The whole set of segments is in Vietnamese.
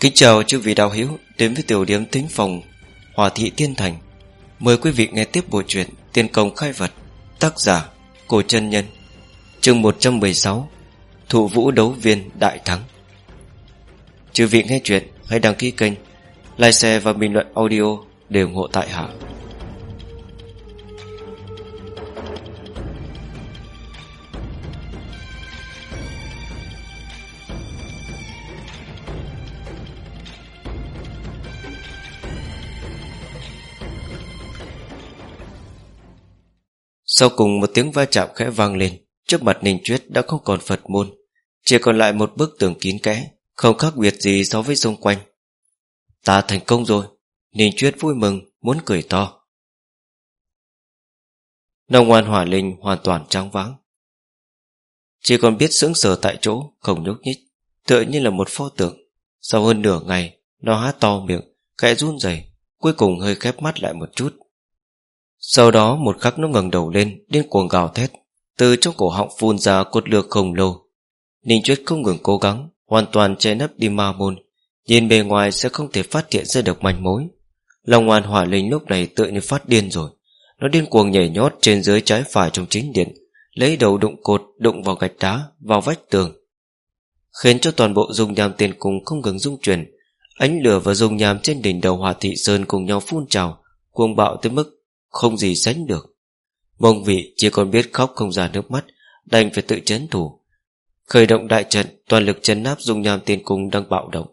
Kính chào chư vị đạo hữu đến với tiểu điểm tính phòng Hòa thị Tiên Thành. Mời quý vị nghe tiếp bộ truyện Tiên công khai vật, Tác giả Cổ chân Nhân, chương 116 thụ vũ đấu viên đại thắng. Chư vị nghe chuyện Hãy đăng ký kênh, Like share và bình luận audio Để ủng hộ tại hạ. Sau cùng một tiếng va chạm khẽ vang lên, Trước mặt Ninh Chuyết đã không còn Phật môn, Chỉ còn lại một bức tường kín kẽ, Không khác biệt gì so với xung quanh. Ta thành công rồi, Ninh Chuyết vui mừng, Muốn cười to. Nông ngoan hỏa linh hoàn toàn trắng vắng Chỉ còn biết sững sờ tại chỗ, Không nhúc nhích, Tựa như là một pho tượng. Sau hơn nửa ngày, Nó há to miệng, Khẽ run rẩy, Cuối cùng hơi khép mắt lại một chút sau đó một khắc nó ngẩng đầu lên, Điên cuồng gào thét. Từ trong cổ họng phun ra cột lược khổng lồ. Ninh Chuyết không ngừng cố gắng, Hoàn toàn che nấp đi ma môn. Nhìn bề ngoài sẽ không thể phát hiện ra được manh mối. Lòng hoàn hỏa linh lúc này tự như phát điên rồi. Nó điên cuồng nhảy nhót trên dưới trái phải trong chính điện, Lấy đầu đụng cột, Đụng vào gạch đá, Vào vách tường. Khiến cho toàn bộ dung nham tiền cung không ngừng dung chuyển. Ánh lửa và dung nham trên đỉnh đầu hòa thị sơn cùng nhau phun trào, Cuồng bạo tới mức không gì sánh được. Mông vị chỉ còn biết khóc không ra nước mắt, Đành phải tự chấn thủ. Khởi động đại trận, Toàn lực chấn áp dung nham tiên cung đang bạo động.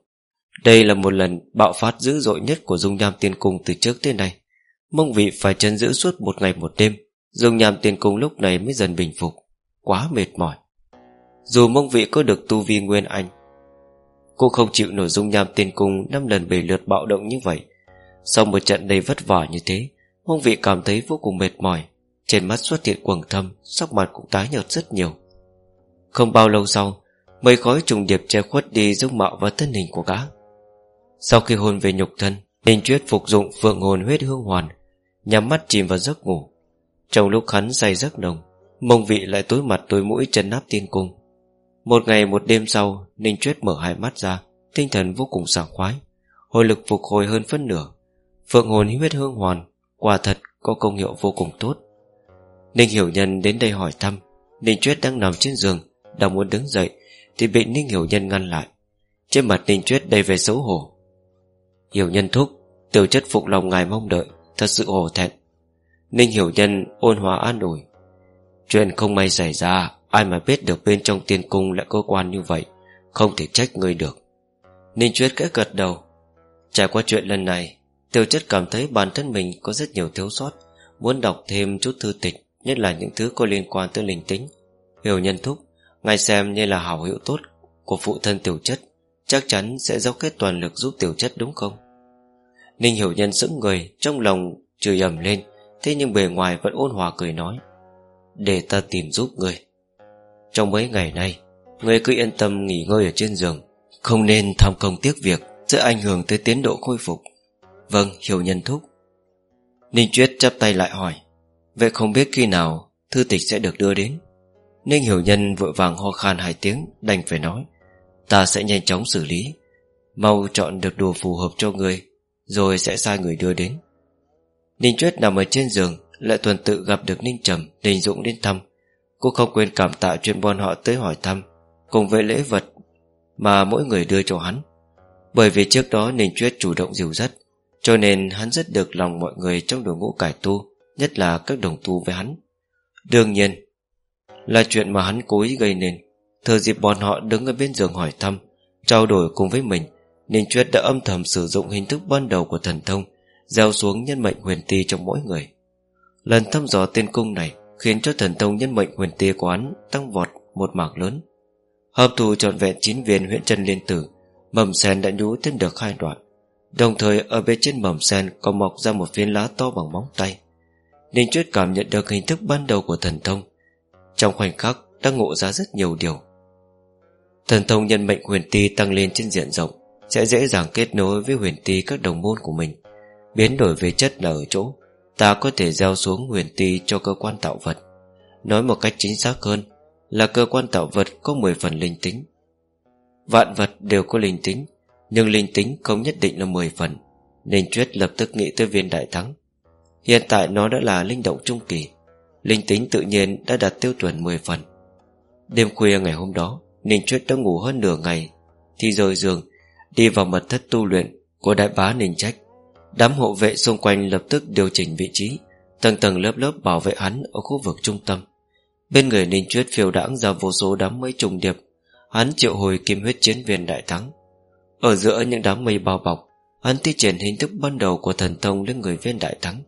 Đây là một lần bạo phát dữ dội nhất Của dung nham tiên cung từ trước tới nay. Mông vị phải chân giữ suốt một ngày một đêm, Dung nham tiên cung lúc này mới dần bình phục, Quá mệt mỏi. Dù mông vị có được tu vi nguyên anh, Cô không chịu nổi dung nham tiên cung năm lần bề lượt bạo động như vậy. Sau một trận đầy vất vả như thế Mông vị cảm thấy vô cùng mệt mỏi. Trên mắt xuất hiện quầng thâm, Sắc mặt cũng tái nhợt rất nhiều. Không bao lâu sau Mây khói trùng điệp che khuất đi dung mạo và thân hình của gã. Sau khi hôn về nhục thân, Ninh Chuyết phục dụng phượng hồn huyết hương hoàn, Nhắm mắt chìm vào giấc ngủ. Trong lúc hắn say giấc nồng, Mông vị lại tối mặt tối mũi chân nắp tiên cung. Một ngày một đêm sau, Ninh Chuyết mở hai mắt ra, Tinh thần vô cùng sảng khoái. Hồi lực phục hồi hơn phân nửa, Phượng hồn huyết hương hoàn Quả thật, có công hiệu vô cùng tốt. Ninh Hiểu Nhân đến đây hỏi thăm. Ninh Chuyết đang nằm trên giường, Đang muốn đứng dậy, Thì bị Ninh Hiểu Nhân ngăn lại. Trên mặt Ninh Chuyết đầy về xấu hổ. Hiểu Nhân thúc Tiểu chất phục lòng ngài mong đợi, Thật sự hổ thẹn. Ninh Hiểu Nhân ôn hòa an ủi. Chuyện không may xảy ra, Ai mà biết được bên trong tiên cung lại cơ quan như vậy, Không thể trách người được. Ninh Chuyết kẽ gật đầu. Trải qua chuyện lần này Tiểu chất cảm thấy bản thân mình có rất nhiều thiếu sót. Muốn đọc thêm chút thư tịch, Nhất là những thứ có liên quan tới linh tính. Hiểu nhân thúc, Ngài xem như là hảo hữu tốt Của phụ thân tiểu chất, Chắc chắn sẽ dốc hết toàn lực giúp tiểu chất đúng không? Ninh hiểu nhân sững người, Trong lòng chửi ẩm lên, Thế nhưng bề ngoài vẫn ôn hòa cười nói, Để ta tìm giúp người Trong mấy ngày nay Người cứ yên tâm nghỉ ngơi ở trên giường, Không nên tham công tiếc việc, Sẽ ảnh hưởng tới tiến độ khôi phục. Vâng hiểu nhân thúc. Ninh Chuyết chắp tay lại hỏi, Vậy không biết khi nào Thư tịch sẽ được đưa đến? Ninh hiểu nhân vội vàng ho khan hai tiếng, Đành phải nói, Ta sẽ nhanh chóng xử lý. Mau chọn được đồ phù hợp cho người, Rồi sẽ sai người đưa đến. Ninh Chuyết nằm ở trên giường, Lại tuần tự gặp được Ninh Trầm Ninh Dũng đến thăm. Cô không quên cảm tạ chuyện bọn họ tới hỏi thăm, Cùng với lễ vật Mà mỗi người đưa cho hắn. Bởi vì trước đó Ninh Chuyết chủ động dìu dắt cho nên hắn rất được lòng mọi người trong đội ngũ cải tu, Nhất là các đồng tu với hắn. Đương nhiên, Là chuyện mà hắn cố ý gây nên Thời dịp bọn họ đứng ở bên giường hỏi thăm, Trao đổi cùng với mình Ninh Chuyết đã âm thầm sử dụng hình thức ban đầu của thần thông, Gieo xuống nhân mệnh huyền ti trong mỗi người. Lần thăm dò tiên cung này Khiến cho thần thông nhân mệnh huyền ti của hắn Tăng vọt một mảng lớn. Hợp thù trọn vẹn chín viên huyện chân liên tử, Mầm sen đã nhú thêm được hai đoạn. Đồng thời, ở bên trên mầm sen còn mọc ra một viên lá to bằng móng tay. Ninh Chuyết cảm nhận được hình thức ban đầu của thần thông. Trong khoảnh khắc, đã ngộ ra rất nhiều điều. Thần thông nhân mệnh huyền ti tăng lên trên diện rộng, Sẽ dễ dàng kết nối với huyền ti các đồng môn của mình. Biến đổi về chất là ở chỗ, Ta có thể gieo xuống huyền ti cho cơ quan tạo vật. Nói một cách chính xác hơn, Là cơ quan tạo vật có 10 phần linh tính. Vạn vật đều có linh tính nhưng linh tính không nhất định là 10 phần, Nên Chuyết lập tức nghĩ tới viên đại thắng. Hiện tại nó đã là linh động trung kỳ, Linh tính tự nhiên đã đạt tiêu chuẩn 10 phần. Đêm khuya ngày hôm đó Ninh Chuyết đã ngủ hơn nửa ngày, Thì rời giường, Đi vào mật thất tu luyện Của đại bá Ninh Trách Đám hộ vệ xung quanh lập tức điều chỉnh vị trí, Tầng tầng lớp lớp bảo vệ hắn Ở khu vực trung tâm. Bên người Ninh Chuyết phiêu đãng ra vô số đám mây trùng điệp, Hắn triệu hồi kim huyết chiến viên đại thắng. Ở giữa những đám mây bao bọc, Hắn thi triển hình thức ban đầu của thần thông lên người viên đại thắng.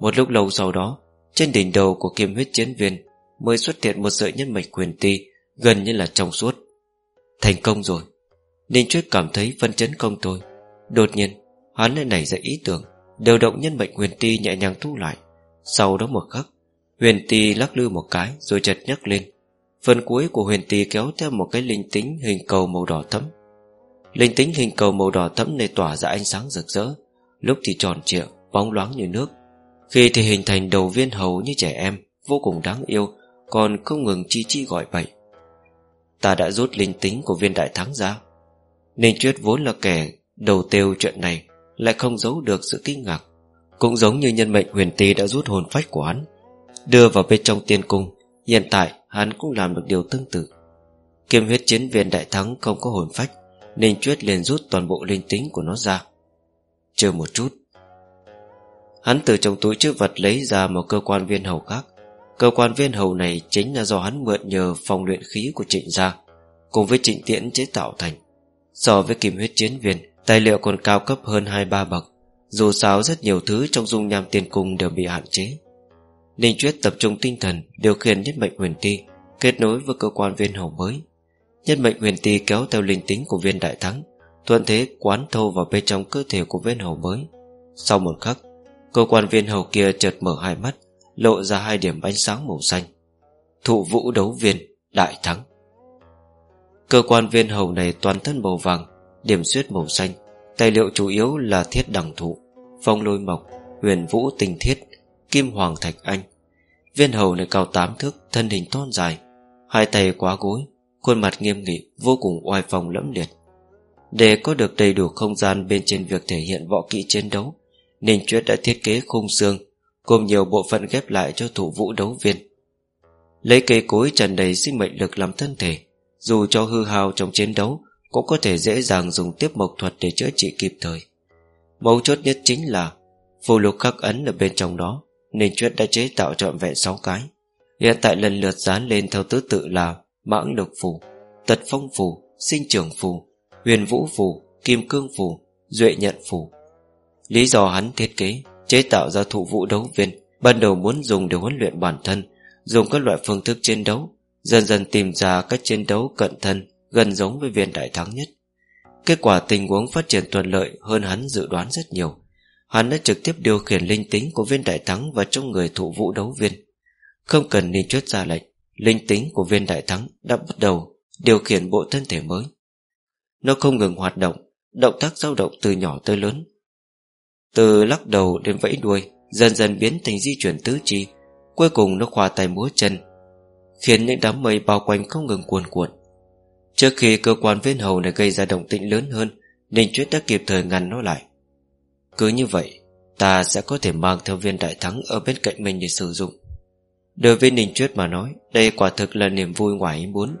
Một lúc lâu sau đó, Trên đỉnh đầu của kim huyết chiến viên Mới xuất hiện một sợi nhân mạch quyền ti Gần như là trong suốt. Thành công rồi. Ninh Chuyết cảm thấy phân chấn công tôi Đột nhiên, hắn lại nảy ra ý tưởng, Điều động nhân mệnh huyền ti nhẹ nhàng thu lại. Sau đó một khắc, Huyền ti lắc lư một cái rồi chật nhấc lên. Phần cuối của huyền ti kéo theo một cái linh tính hình cầu màu đỏ thẫm. Linh tính hình cầu màu đỏ thẫm này tỏa ra ánh sáng rực rỡ. Lúc thì tròn trịa, bóng loáng như nước. Khi thì hình thành đầu viên hầu như trẻ em Vô cùng đáng yêu Còn không ngừng chi chi gọi bậy. Ta đã rút linh tính của viên đại thắng ra. Ninh Chuyết vốn là kẻ Đầu tiêu chuyện này Lại không giấu được sự kinh ngạc. Cũng giống như nhân mệnh huyền tý đã rút hồn phách của hắn Đưa vào bên trong tiên cung Hiện tại hắn cũng làm được điều tương tự. Kiêm huyết chiến viên đại thắng không có hồn phách Ninh Chuyết liền rút toàn bộ linh tính của nó ra. Chờ một chút. Hắn từ trong túi chữ vật lấy ra một cơ quan viên hầu khác. Cơ quan viên hầu này chính là do hắn mượn nhờ phòng luyện khí của trịnh gia, Cùng với trịnh tiễn chế tạo thành. So với kim huyết chiến viên, Tài liệu còn cao cấp hơn hai ba bậc, Dù sao rất nhiều thứ trong dung nham tiên cung đều bị hạn chế. Ninh Chuyết tập trung tinh thần, Điều khiển nhất mệnh huyền ti, Kết nối với cơ quan viên hầu mới. Nhất mệnh huyền ti kéo theo linh tính của viên đại thắng, Thuận thế quán thâu vào bên trong cơ thể của viên hầu mới. Sau một khắc, Cơ quan viên hầu kia chợt mở hai mắt, Lộ ra hai điểm ánh sáng màu xanh. Thụ vũ đấu viên Đại thắng. Cơ quan viên hầu này toàn thân màu vàng, Điểm xuyết màu xanh, Tài liệu chủ yếu là thiết đẳng thụ, Phong lôi mộc, Huyền vũ tinh thiết, Kim hoàng thạch anh. Viên hầu này cao tám thước, Thân hình thon dài, Hai tay quá gối Khuôn mặt nghiêm nghị, Vô cùng oai phong lẫm liệt. Để có được đầy đủ không gian bên trên việc thể hiện võ kỹ chiến đấu Ninh Chuyết đã thiết kế khung xương, Gồm nhiều bộ phận ghép lại cho thủ vũ đấu viên. Lấy cây cối tràn đầy sinh mệnh lực làm thân thể, Dù cho hư hao trong chiến đấu, Cũng có thể dễ dàng dùng tiếp mộc thuật để chữa trị kịp thời. Mấu chốt nhất chính là, Phù lục khắc ấn ở bên trong đó Ninh Chuyết đã chế tạo trọn vẹn 6 cái. Hiện tại lần lượt dán lên theo thứ tự là Mãng độc phù Tật phong phù Sinh trưởng phù Huyền vũ phù Kim cương phù Duệ nhận phù Lý do hắn thiết kế, Chế tạo ra thụ vũ đấu viên, Ban đầu muốn dùng để huấn luyện bản thân, Dùng các loại phương thức chiến đấu, Dần dần tìm ra cách chiến đấu cận thân, Gần giống với viên đại thắng nhất. Kết quả tình huống phát triển thuận lợi Hơn hắn dự đoán rất nhiều. Hắn đã trực tiếp điều khiển linh tính của viên đại thắng Vào trong người thụ vũ đấu viên. Không cần nên chốt ra lệnh. Linh tính của viên đại thắng đã bắt đầu Điều khiển bộ thân thể mới. Nó không ngừng hoạt động Động tác dao động từ nhỏ tới lớn. Từ lắc đầu đến vẫy đuôi, Dần dần biến thành di chuyển tứ chi. Cuối cùng nó khoa tay múa chân, Khiến những đám mây bao quanh không ngừng cuồn cuộn. Trước khi cơ quan viên hầu này gây ra động tĩnh lớn hơn, Ninh Chuyết đã kịp thời ngăn nó lại. Cứ như vậy, Ta sẽ có thể mang theo viên đại thắng Ở bên cạnh mình để sử dụng. Đối với Ninh Chuyết mà nói, Đây quả thực là niềm vui ngoài ý muốn.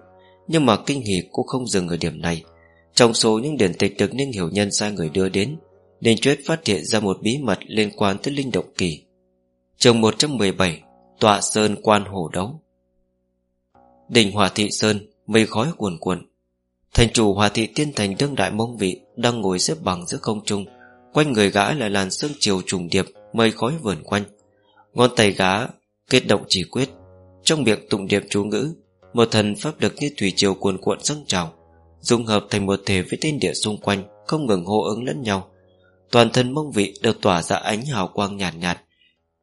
Nhưng mà kinh hỉ cũng không dừng ở điểm này. Trong số những điển tịch được Ninh Hiểu Nhân sai người đưa đến, Ninh Chuyết phát hiện ra một bí mật liên quan tới linh động kỳ. Trường 117 Tọa Sơn Quan Hổ Đấu. Đỉnh Hòa Thị Sơn, Mây khói cuồn cuộn. Thành chủ Hòa Thị Tiên Thành đương đại mông vị Đang ngồi xếp bằng giữa không trung, Quanh người gã là làn sương chiều trùng điệp, Mây khói vườn quanh. Ngón tay gã kết động chỉ quyết. Trong miệng tụng niệm chú ngữ Một thần pháp lực như thủy triều cuồn cuộn dâng trào Dung hợp thành một thể với tên địa xung quanh Không ngừng hô ứng lẫn nhau. Toàn thân mông vị đều tỏa ra ánh hào quang nhàn nhạt, nhạt.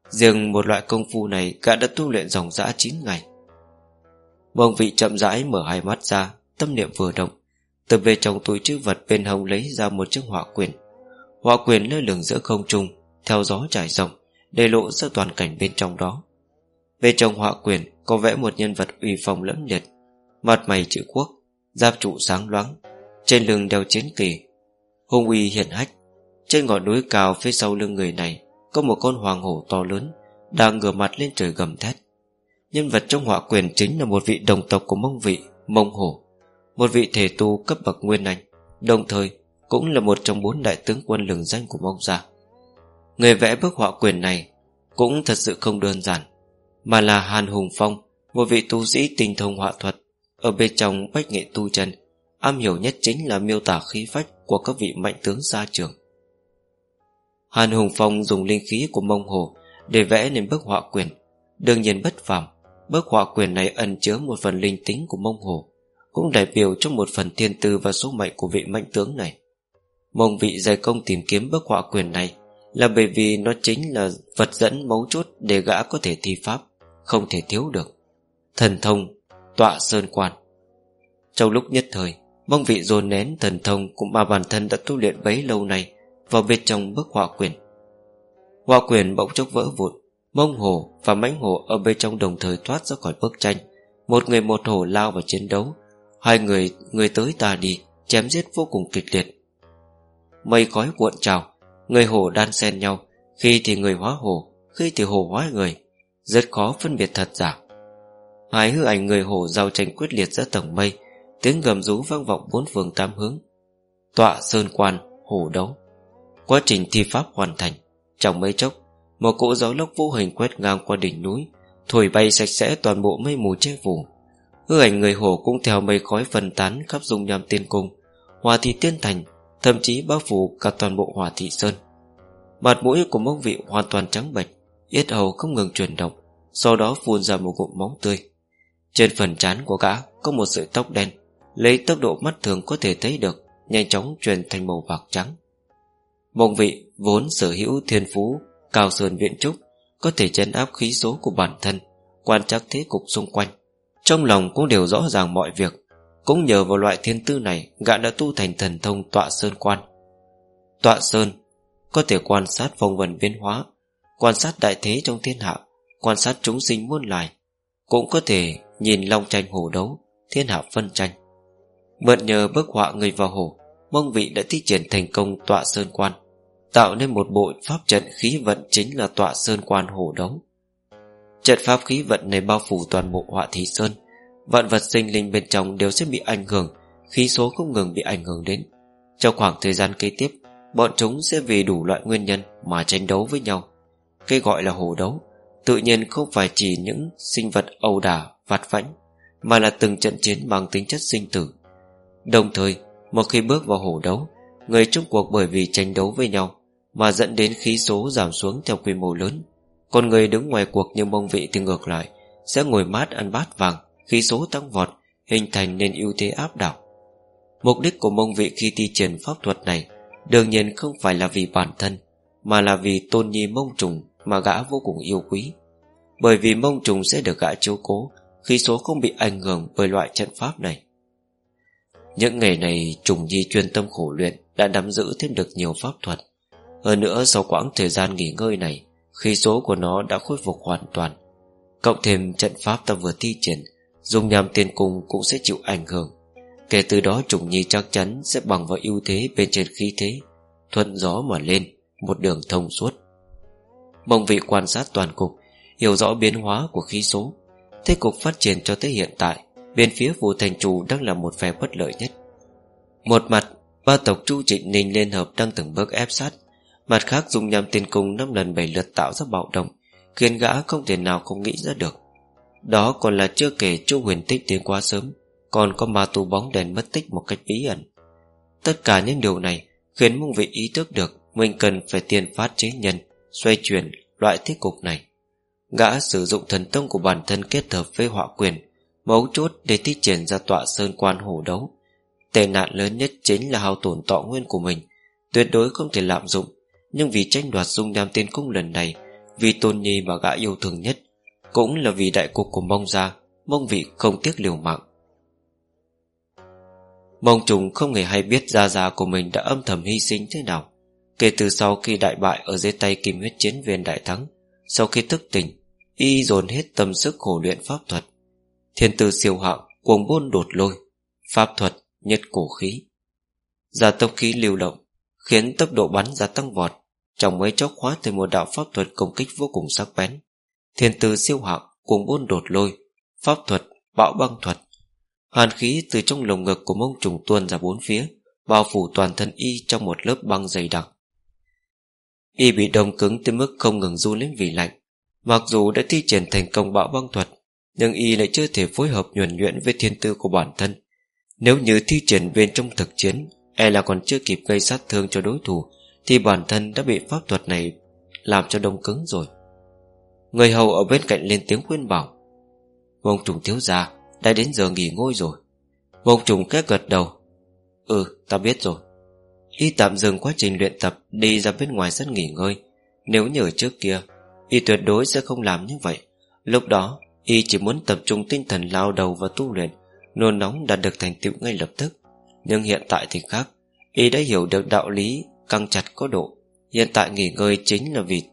Riêng một loại công phu này Gã đã tu luyện dòng dã 9 ngày. Mông vị chậm rãi mở hai mắt ra Tâm niệm vừa động. Từ bên trong túi chữ vật bên hông lấy ra một chiếc họa quyền. Họa quyền lơ lửng giữa không trung Theo gió trải rộng Để lộ ra toàn cảnh bên trong đó về trong họa quyền, có vẽ một nhân vật uy phong lẫm liệt, Mặt mày chữ quốc, Giáp trụ sáng loáng, Trên lưng đeo chiến kỳ. Hung uy hiển hách, Trên ngọn núi cao phía sau lưng người này Có một con hoàng hổ to lớn Đang ngửa mặt lên trời gầm thét. Nhân vật trong họa quyền chính là một vị đồng tộc của mông vị, Mông hổ, Một vị thể tu cấp bậc nguyên anh, Đồng thời cũng là một trong bốn đại tướng quân lừng danh của mông gia. Người vẽ bức họa quyền này Cũng thật sự không đơn giản. Mà là Hàn Hùng Phong, Một vị tu sĩ tinh thông họa thuật, Ở bên trong bách nghệ tu chân Am hiểu nhất chính là miêu tả khí phách Của các vị mạnh tướng gia trường Hàn Hùng Phong dùng linh khí của mông hồ Để vẽ nên bức họa quyền Đương nhiên bất phàm, Bức họa quyền này ẩn chứa một phần linh tính của mông hồ, Cũng đại biểu cho một phần thiên tư Và số mệnh của vị mạnh tướng này. Mông vị dày công tìm kiếm bức họa quyền này Là bởi vì nó chính là vật dẫn mấu chốt Để gã có thể thi pháp. Không thể thiếu được. Thần thông, tọa sơn quan. Trong lúc nhất thời Mong vị dồn nén thần thông Cũng mà bản thân đã tu luyện bấy lâu nay Vào bên trong bức họa quyền Họa quyền bỗng chốc vỡ vụn Mông hồ và mãnh hồ ở bên trong đồng thời thoát ra khỏi bức tranh. Một người một hồ lao vào chiến đấu Hai người người tới ta đi Chém giết vô cùng kịch liệt. Mây khói cuộn trào Người hồ đan xen nhau Khi thì người hóa hồ Khi thì hồ hóa người. Rất khó phân biệt thật giả. Hai hư ảnh người hổ giao tranh quyết liệt giữa tầng mây, Tiếng gầm rú vang vọng bốn phương tam hướng. Tọa sơn quan Hổ đấu. Quá trình thi pháp hoàn thành, Trong mấy chốc, Một cỗ gió lốc vô hình quét ngang qua đỉnh núi, Thổi bay sạch sẽ toàn bộ mây mù che phủ. Hư ảnh người hổ cũng theo mây khói phân tán khắp dung nham tiên cung Hòa thị tiên thành, Thậm chí bao phủ cả toàn bộ hỏa thị sơn. Mặt mũi của mông vị hoàn toàn trắng bệch Yết hầu không ngừng chuyển động, Sau đó phun ra một cụm máu tươi. Trên phần trán của gã Có một sợi tóc đen, Lấy tốc độ mắt thường có thể thấy được, Nhanh chóng truyền thành màu bạc trắng. Mông vị vốn sở hữu thiên phú, Cao sườn viện trúc, Có thể chấn áp khí số của bản thân, Quan trắc thế cục xung quanh. Trong lòng cũng đều rõ ràng mọi việc, cũng nhờ vào loại thiên tư này, Gã đã tu thành thần thông tọa sơn quan. Tọa sơn Có thể quan sát phong vần biến hóa Quan sát đại thế trong thiên hạ, Quan sát chúng sinh muôn loài, Cũng có thể nhìn long tranh hổ đấu, Thiên hạ phân tranh. Mượn nhờ bức họa người vào hổ Mông vị đã thi triển thành công tọa sơn quan, Tạo nên một bộ pháp trận khí vận Chính là tọa sơn quan hổ đấu. Trận pháp khí vận này bao phủ toàn bộ họa thị sơn, Vạn vật sinh linh bên trong đều sẽ bị ảnh hưởng, Khí số không ngừng bị ảnh hưởng đến. Trong khoảng thời gian kế tiếp, Bọn chúng sẽ vì đủ loại nguyên nhân Mà tranh đấu với nhau. Cái gọi là hổ đấu, Tự nhiên không phải chỉ những sinh vật ẩu đả, Vặt vãnh, Mà là từng trận chiến bằng tính chất sinh tử. Đồng thời, Một khi bước vào hổ đấu, Người trong cuộc bởi vì tranh đấu với nhau Mà dẫn đến khí số giảm xuống theo quy mô lớn, Còn người đứng ngoài cuộc như mông vị thì ngược lại, Sẽ ngồi mát ăn bát vàng, khí số tăng vọt, hình thành nên ưu thế áp đảo. Mục đích của mông vị khi thi triển pháp thuật này đương nhiên không phải là vì bản thân, mà là vì tôn nhi mông trùng mà gã vô cùng yêu quý. Bởi vì mông trùng sẽ được gã chiếu cố khi số không bị ảnh hưởng bởi loại trận pháp này. Những ngày này trùng nhi chuyên tâm khổ luyện đã nắm giữ thêm được nhiều pháp thuật. Hơn nữa, sau quãng thời gian nghỉ ngơi này, khi số của nó đã khôi phục hoàn toàn, cộng thêm trận pháp ta vừa thi triển, Dung nham tiên cung cũng sẽ chịu ảnh hưởng. Kể từ đó, trùng nhi chắc chắn Sẽ bằng vào ưu thế bên trên khí thế, Thuận gió mà lên Một đường thông suốt. Mong vị quan sát toàn cục, Hiểu rõ biến hóa của khí số. Thế cục phát triển cho tới hiện tại, Bên phía phù thành chủ đang là một phe bất lợi nhất. Một mặt, Ba tộc Chu Trịnh Ninh liên hợp đang từng bước ép sát. Mặt khác dùng nhằm tiền cung năm lần bảy lượt tạo ra bạo động, Khiến gã không thể nào không nghĩ ra được. Đó còn là chưa kể Chu huyền tích tiến quá sớm, Còn có ma tu bóng đèn mất tích một cách bí ẩn. Tất cả những điều này Khiến mông vị ý thức được Mình cần phải tiền phát chế nhân. Xoay chuyển loại thế cục này. Gã sử dụng thần tông của bản thân Kết hợp với họa quyền, Mấu chốt để thi triển ra tọa sơn quan hổ đấu. Tệ nạn lớn nhất chính là hao tổn tọ nguyên của mình, Tuyệt đối không thể lạm dụng. Nhưng vì tranh đoạt dung nham tiên cung lần này, Vì tôn nhi mà gã yêu thương nhất, cũng là vì đại cục của mông gia, Mông vị không tiếc liều mạng. Mông trùng không hề hay biết gia gia của mình đã âm thầm hy sinh thế nào. Kể từ sau khi đại bại ở dưới tay kim huyết chiến viên đại thắng Sau khi thức tỉnh Y dồn hết tâm sức khổ luyện pháp thuật. Thiên tư siêu hạng Cuồng bôn đột lôi Pháp thuật nhất cổ khí. Gia tốc khí lưu động Khiến tốc độ bắn ra tăng vọt Trong mấy chốc hóa thành một đạo pháp thuật công kích vô cùng sắc bén. Thiên tư siêu hạng cuồng bôn đột lôi Pháp thuật, bạo băng thuật. Hàn khí từ trong lồng ngực của mông trùng tuôn ra bốn phía Bao phủ toàn thân y trong một lớp băng dày đặc. Y bị đông cứng tới mức không ngừng run lên vì lạnh. Mặc dù đã thi triển thành công bão băng thuật, Nhưng Y lại chưa thể phối hợp nhuần nhuyễn với thiên tư của bản thân. Nếu như thi triển bên trong thực chiến E là còn chưa kịp gây sát thương cho đối thủ, Thì bản thân đã bị pháp thuật này Làm cho đông cứng rồi. Người hầu ở bên cạnh lên tiếng khuyên bảo. Vông trùng thiếu gia, Đã đến giờ nghỉ ngơi rồi. Vông trùng kết gật đầu. Ừ ta biết rồi. Y tạm dừng quá trình luyện tập, Đi ra bên ngoài sân nghỉ ngơi. Nếu như ở trước kia, Y tuyệt đối sẽ không làm như vậy. Lúc đó, Y chỉ muốn tập trung tinh thần lao đầu và tu luyện. Nôn nóng đạt được thành tựu ngay lập tức. Nhưng hiện tại thì khác. Y đã hiểu được đạo lý Căng chặt có độ. Hiện tại nghỉ ngơi chính là vì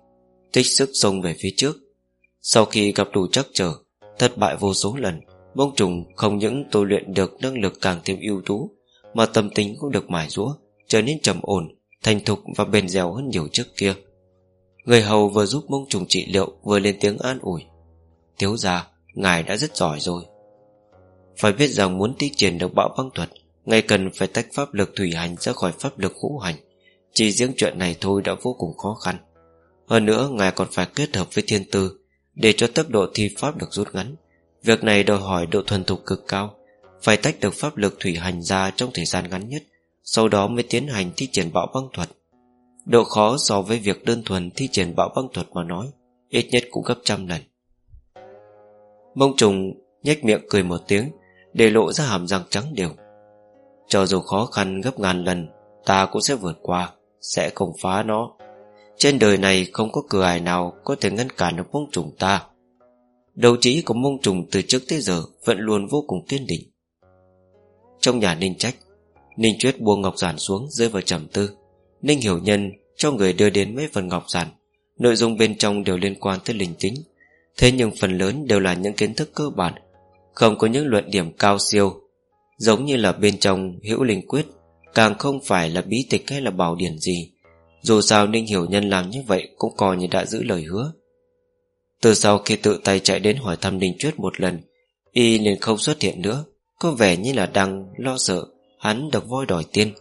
Tích sức xông về phía trước. Sau khi gặp đủ chắc trở, Thất bại vô số lần Bông trùng không những tu luyện được năng lực càng thêm ưu tú, Mà tâm tính cũng được mài rũa. Trở nên trầm ổn Thành thục và bền dẻo hơn nhiều trước kia. Người hầu vừa giúp mông trùng trị liệu Vừa lên tiếng an ủi. Thiếu gia, ngài đã rất giỏi rồi. Phải biết rằng muốn thi triển được bão băng thuật Ngài cần phải tách pháp lực thủy hành ra khỏi pháp lực ngũ hành. Chỉ riêng chuyện này thôi đã vô cùng khó khăn. Hơn nữa ngài còn phải kết hợp với thiên tư Để cho tốc độ thi pháp được rút ngắn. Việc này đòi hỏi độ thuần thục cực cao Phải tách được pháp lực thủy hành ra trong thời gian ngắn nhất. Sau đó mới tiến hành thi triển bạo băng thuật. Độ khó so với việc đơn thuần thi triển bạo băng thuật mà nói, Ít nhất cũng gấp trăm lần. Mông trùng nhếch miệng cười một tiếng, Để lộ ra hàm răng trắng đều. Cho dù khó khăn gấp ngàn lần, Ta cũng sẽ vượt qua, Sẽ không phá nó. Trên đời này không có cửa ải nào Có thể ngăn cản được mông trùng ta. Đầu trí của mông trùng từ trước tới giờ Vẫn luôn vô cùng kiên định. Trong nhà Ninh Trách Ninh Chuyết buông ngọc giản xuống, rơi vào trầm tư. Ninh Hiểu Nhân cho người đưa đến mấy phần ngọc giản. Nội dung bên trong đều liên quan tới linh tính. Thế nhưng phần lớn đều là những kiến thức cơ bản. Không có những luận điểm cao siêu. Giống như là bên trong hữu linh quyết, Càng không phải là bí tịch hay là bảo điển gì. Dù sao Ninh Hiểu Nhân làm như vậy Cũng coi như đã giữ lời hứa. Từ sau khi tự tay chạy đến hỏi thăm Ninh Chuyết một lần, Y liền không xuất hiện nữa. Có vẻ như là đang lo sợ. Hắn được voi đòi tiên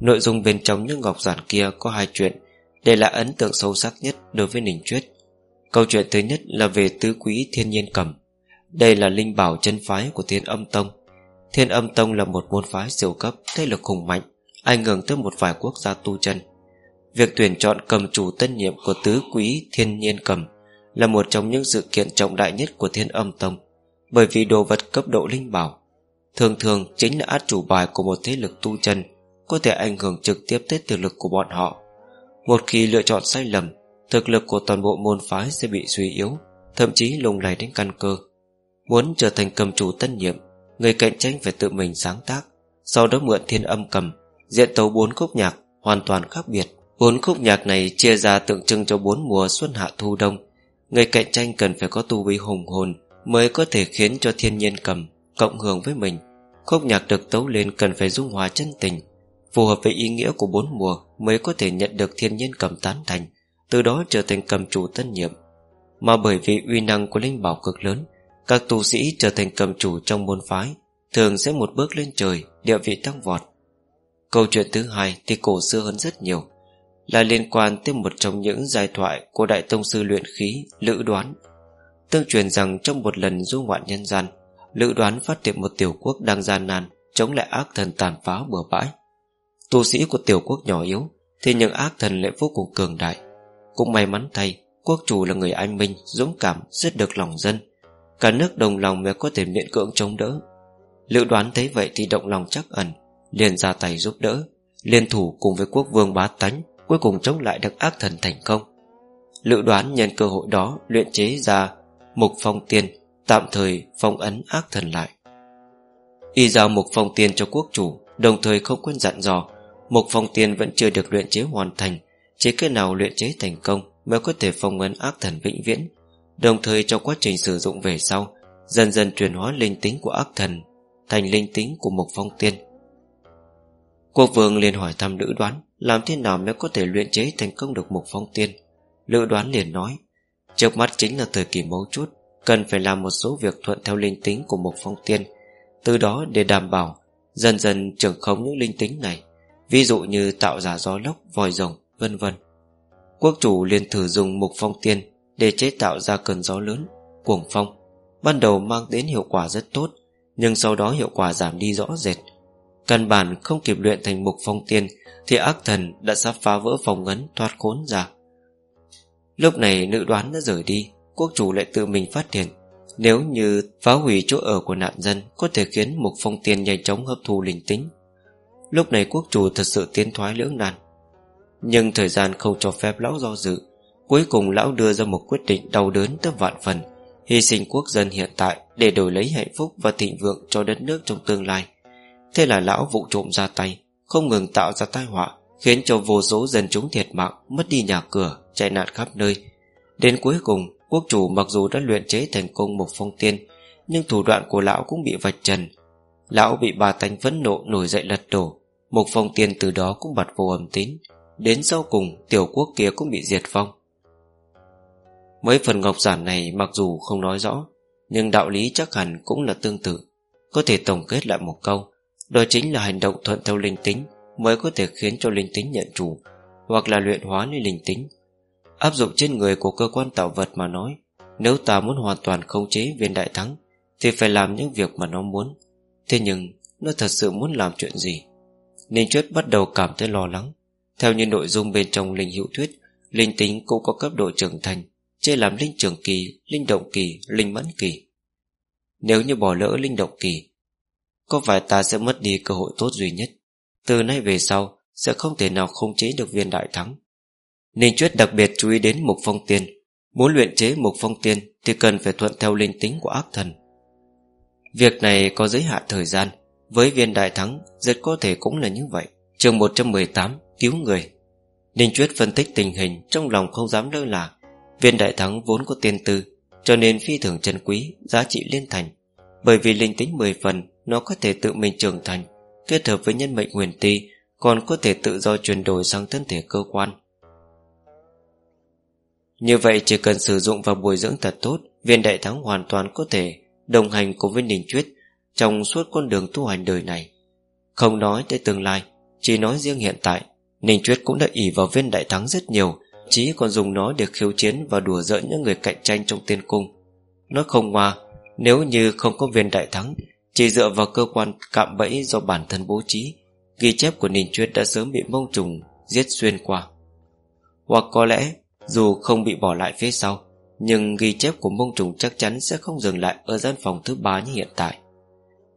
Nội dung bên trong những ngọc giản kia có hai chuyện Đây là ấn tượng sâu sắc nhất đối với Ninh Chuyết. Câu chuyện thứ nhất là về tứ quý thiên nhiên cầm. Đây là linh bảo chân phái của thiên âm tông. Thiên âm tông là một môn phái siêu cấp, Thế lực hùng mạnh, Ảnh hưởng tới một vài quốc gia tu chân. Việc tuyển chọn cầm chủ tân nhiệm của tứ quý thiên nhiên cầm Là một trong những sự kiện trọng đại nhất của thiên âm tông, Bởi vì đồ vật cấp độ linh bảo Thường thường chính là át chủ bài của một thế lực tu chân, Có thể ảnh hưởng trực tiếp tới thực lực của bọn họ. Một khi lựa chọn sai lầm, Thực lực của toàn bộ môn phái sẽ bị suy yếu, Thậm chí lùng lầy đến căn cơ. Muốn trở thành cầm chủ tân nhiệm, Người cạnh tranh phải tự mình sáng tác, Sau đó mượn thiên âm cầm, Diện tấu bốn khúc nhạc hoàn toàn khác biệt. Bốn khúc nhạc này chia ra tượng trưng cho bốn mùa xuân hạ thu đông. Người cạnh tranh cần phải có tu vi hùng hồn Mới có thể khiến cho thiên nhiên cầm. Cộng hưởng với mình. Khúc nhạc được tấu lên cần phải dung hòa chân tình, Phù hợp với ý nghĩa của bốn mùa Mới có thể nhận được thiên nhiên cầm tán thành, Từ đó trở thành cầm chủ tân nhiệm. Mà bởi vì uy năng của linh bảo cực lớn, Các tu sĩ trở thành cầm chủ trong môn phái, Thường sẽ một bước lên trời, Địa vị tăng vọt. Câu chuyện thứ hai thì cổ xưa hơn rất nhiều, Là liên quan tới một trong những giai thoại Của Đại Tông Sư luyện khí Lữ Đoán, Tương truyền rằng trong một lần du ngoạn nhân gian Lữ đoán phát hiện một tiểu quốc đang gian nan Chống lại ác thần tàn phá bừa bãi. Tu sĩ của tiểu quốc nhỏ yếu Thì những ác thần lại vô cùng cường đại. Cũng may mắn thay Quốc chủ là người anh minh, dũng cảm, rất được lòng dân. Cả nước đồng lòng mới có thể miễn cưỡng chống đỡ. Lữ đoán thấy vậy thì động lòng chắc ẩn liền ra tay giúp đỡ liên thủ cùng với quốc vương bá tánh cuối cùng chống lại được ác thần thành công. Lữ đoán nhân cơ hội đó luyện chế ra mục phong tiên tạm thời phong ấn ác thần lại. Y giao mục phong tiên cho quốc chủ, đồng thời không quên dặn dò, mục phong tiên vẫn chưa được luyện chế hoàn thành, chỉ cái nào luyện chế thành công mới có thể phong ấn ác thần vĩnh viễn. Đồng thời trong quá trình sử dụng về sau, dần dần truyền hóa linh tính của ác thần thành linh tính của mục phong tiên. Quốc vương liền hỏi thăm nữ đoán, Làm thế nào mới có thể luyện chế thành công được mục phong tiên? Lữ đoán liền nói, Trước mắt chính là thời kỳ mấu chốt Cần phải làm một số việc thuận theo linh tính của mục phong tiên. Từ đó để đảm bảo Dần dần trưởng khống những linh tính này Ví dụ như tạo giả gió lốc, vòi rồng, vân vân. Quốc chủ liền thử dùng mục phong tiên Để chế tạo ra cơn gió lớn Cuồng phong. Ban đầu mang đến hiệu quả rất tốt Nhưng sau đó hiệu quả giảm đi rõ rệt. Căn bản không kịp luyện thành mục phong tiên Thì ác thần đã sắp phá vỡ phòng ngấn thoát khốn ra. Lúc này nữ đoán đã rời đi. Quốc chủ lại tự mình phát hiện Nếu như phá hủy chỗ ở của nạn dân Có thể khiến mục phong tiên nhanh chóng hấp thu linh tính. Lúc này quốc chủ thật sự tiến thoái lưỡng nan. Nhưng thời gian không cho phép lão do dự Cuối cùng lão đưa ra một quyết định đau đớn tới vạn phần Hy sinh quốc dân hiện tại Để đổi lấy hạnh phúc và thịnh vượng cho đất nước trong tương lai. Thế là lão vụ trộm ra tay Không ngừng tạo ra tai họa Khiến cho vô số dân chúng thiệt mạng Mất đi nhà cửa, chạy nạn khắp nơi. Đến cuối cùng Quốc chủ mặc dù đã luyện chế thành công một phong tiên, Nhưng thủ đoạn của lão cũng bị vạch trần. Lão bị bà tánh phẫn nộ nổi dậy lật đổ, Một phong tiên từ đó cũng bật vô âm tín, Đến sau cùng tiểu quốc kia cũng bị diệt vong. Mấy phần ngọc giản này mặc dù không nói rõ, Nhưng đạo lý chắc hẳn cũng là tương tự. Có thể tổng kết lại một câu, Đó chính là hành động thuận theo linh tính Mới có thể khiến cho linh tính nhận chủ, Hoặc là luyện hóa lên linh tính. Áp dụng trên người của cơ quan tạo vật mà nói Nếu ta muốn hoàn toàn khống chế viên đại thắng Thì phải làm những việc mà nó muốn. Thế nhưng Nó thật sự muốn làm chuyện gì? Ninh Chuyết bắt đầu cảm thấy lo lắng. Theo như nội dung bên trong linh hữu thuyết Linh tính cũng có cấp độ trưởng thành Chia làm linh trưởng kỳ, linh động kỳ, linh mẫn kỳ. Nếu như bỏ lỡ linh động kỳ Có phải ta sẽ mất đi cơ hội tốt duy nhất? Từ nay về sau Sẽ không thể nào khống chế được viên đại thắng. Ninh Chuyết đặc biệt chú ý đến mục phong tiên. Muốn luyện chế mục phong tiên Thì cần phải thuận theo linh tính của ác thần. Việc này có giới hạn thời gian. Với viên đại thắng, Rất có thể cũng là như vậy. Chương 118 Cứu người. Ninh Chuyết phân tích tình hình, Trong lòng không dám lơ là. Viên đại thắng vốn có tiên tư, Cho nên phi thường chân quý, Giá trị liên thành. Bởi vì linh tính 10 phần, Nó có thể tự mình trưởng thành. Kết hợp với nhân mệnh huyền ti, Còn có thể tự do chuyển đổi sang thân thể cơ quan. Như vậy chỉ cần sử dụng và bồi dưỡng thật tốt, Viên đại thắng hoàn toàn có thể Đồng hành cùng với Ninh Chuyết Trong suốt con đường tu hành đời này. Không nói tới tương lai, Chỉ nói riêng hiện tại, Ninh Chuyết cũng đã ỉ vào viên đại thắng rất nhiều, Chí còn dùng nó để khiêu chiến Và đùa giỡn những người cạnh tranh trong tiên cung. Nó không ngoa, Nếu như không có viên đại thắng, Chỉ dựa vào cơ quan cạm bẫy do bản thân bố trí, Ghi chép của Ninh Chuyết đã sớm bị mông trùng, Giết xuyên qua. Hoặc có lẽ dù không bị bỏ lại phía sau, Nhưng ghi chép của mông trùng chắc chắn Sẽ không dừng lại ở gian phòng thứ ba như hiện tại.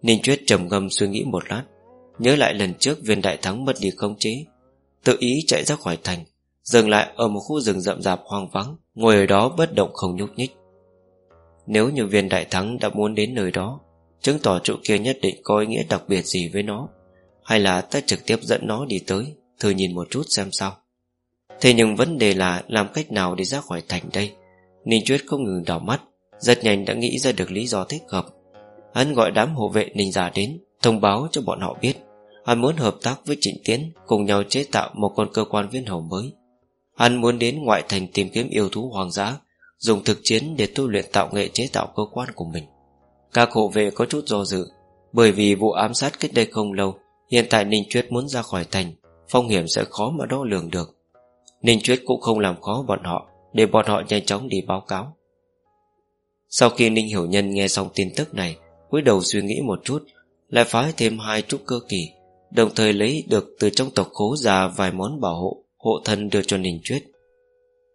Ninh Chuyết trầm ngâm suy nghĩ một lát, Nhớ lại lần trước viên đại thắng mất đi không chế, Tự ý chạy ra khỏi thành, Dừng lại ở một khu rừng rậm rạp hoang vắng, Ngồi ở đó bất động không nhúc nhích. Nếu như viên đại thắng đã muốn đến nơi đó, Chứng tỏ chỗ kia nhất định có ý nghĩa đặc biệt gì với nó, Hay là ta trực tiếp dẫn nó đi tới, Thử nhìn một chút xem sao. Thế nhưng vấn đề là Làm cách nào để ra khỏi thành đây? Ninh Chuyết không ngừng đảo mắt, Rất nhanh đã nghĩ ra được lý do thích hợp. Hắn gọi đám hộ vệ Ninh giả đến, Thông báo cho bọn họ biết. Hắn muốn hợp tác với Trịnh Tiến, Cùng nhau chế tạo một con cơ quan viên hầu mới. Hắn muốn đến ngoại thành tìm kiếm yêu thú hoàng giá Dùng thực chiến để tu luyện tạo nghệ chế tạo cơ quan của mình. Các hộ vệ có chút do dự, Bởi vì vụ ám sát cách đây không lâu, Hiện tại Ninh Chuyết muốn ra khỏi thành, Phong hiểm sẽ khó mà đo lường được. Ninh Chuyết cũng không làm khó bọn họ, Để bọn họ nhanh chóng đi báo cáo. Sau khi Ninh Hiểu Nhân nghe xong tin tức này, cúi đầu suy nghĩ một chút, Lại phái thêm hai chút cơ kỳ, Đồng thời lấy được từ trong tộc khố ra Vài món bảo hộ Hộ thân đưa cho Ninh Chuyết.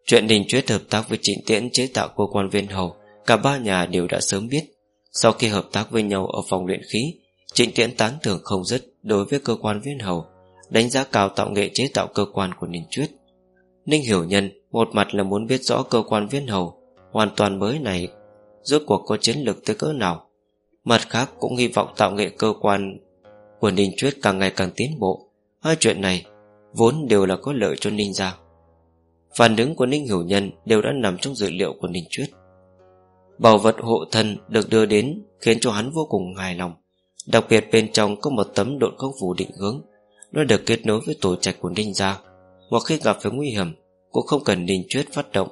Chuyện Ninh Chuyết hợp tác với Trịnh Tiễn Chế tạo cơ quan viên hầu, Cả ba nhà đều đã sớm biết. Sau khi hợp tác với nhau ở phòng luyện khí, Trịnh Tiễn tán thưởng không dứt Đối với cơ quan viên hầu, Đánh giá cao tạo nghệ chế tạo cơ quan của Ninh Chuyết. Ninh Hiểu Nhân Một mặt là muốn biết rõ cơ quan viên hầu, Hoàn toàn mới này, Rốt cuộc có chiến lược tới cỡ nào. Mặt khác cũng hy vọng tạo nghệ cơ quan Của Ninh Chuyết càng ngày càng tiến bộ. Hai chuyện này Vốn đều là có lợi cho Ninh gia. Phản ứng của Ninh Hiểu Nhân Đều đã nằm trong dữ liệu của Ninh Chuyết Bảo vật hộ thân được đưa đến Khiến cho hắn vô cùng hài lòng. Đặc biệt bên trong có một tấm độn không phủ định hướng. Nó được kết nối với tổ trạch của Ninh Gia. Hoặc khi gặp phải nguy hiểm cũng không cần Ninh Chuyết phát động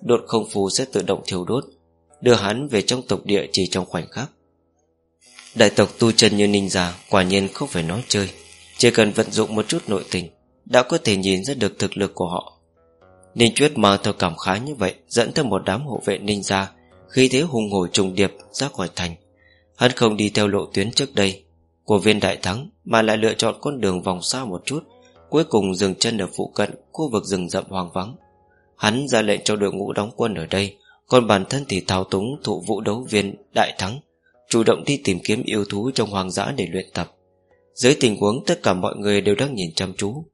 Đột không phù sẽ tự động thiêu đốt, Đưa hắn về trong tộc địa chỉ trong khoảnh khắc. Đại tộc tu chân như Ninh Gia Quả nhiên không phải nói chơi, Chỉ cần vận dụng một chút nội tình, Đã có thể nhìn ra được thực lực của họ. Ninh Chuyết mang theo cảm khái như vậy, Dẫn theo một đám hộ vệ Ninh Gia Khi thế hùng hổ trùng điệp ra khỏi thành. Hắn không đi theo lộ tuyến trước đây, Của viên đại thắng, Mà lại lựa chọn con đường vòng xa một chút Cuối cùng dừng chân ở phụ cận Khu vực rừng rậm hoang vắng. Hắn ra lệnh cho đội ngũ đóng quân ở đây Còn bản thân thì thao túng thụ vũ đấu viên đại thắng Chủ động đi tìm kiếm yêu thú trong hoang dã để luyện tập. Dưới tình huống tất cả mọi người đều đang nhìn chăm chú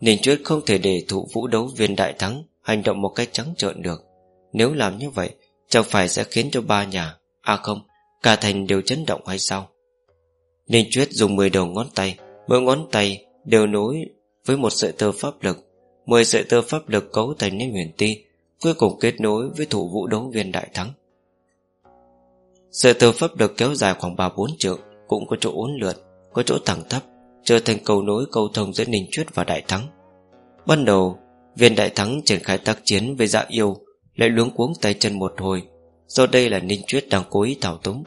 Ninh Chuyết không thể để thụ vũ đấu viên đại thắng Hành động một cách trắng trợn được. Nếu làm như vậy Chẳng phải sẽ khiến cho ba nhà À không, cả thành đều chấn động hay sao? Ninh Chuyết dùng 10 đầu ngón tay Mỗi ngón tay đều nối với một sợi tơ pháp lực 10 sợi tơ pháp lực cấu thành nên huyền ti, Cuối cùng kết nối với thủ vũ đấu viên đại thắng. Sợi tơ pháp lực kéo dài khoảng 3-4 trượng, Cũng có chỗ uốn lượn, Có chỗ thẳng thấp Trở thành cầu nối cầu thông giữa Ninh Chuyết và Đại Thắng. Ban đầu, Viên Đại Thắng triển khai tác chiến với dạ yêu, Lại luống cuống tay chân một hồi. Do đây là Ninh Chuyết đang cố ý thảo túng.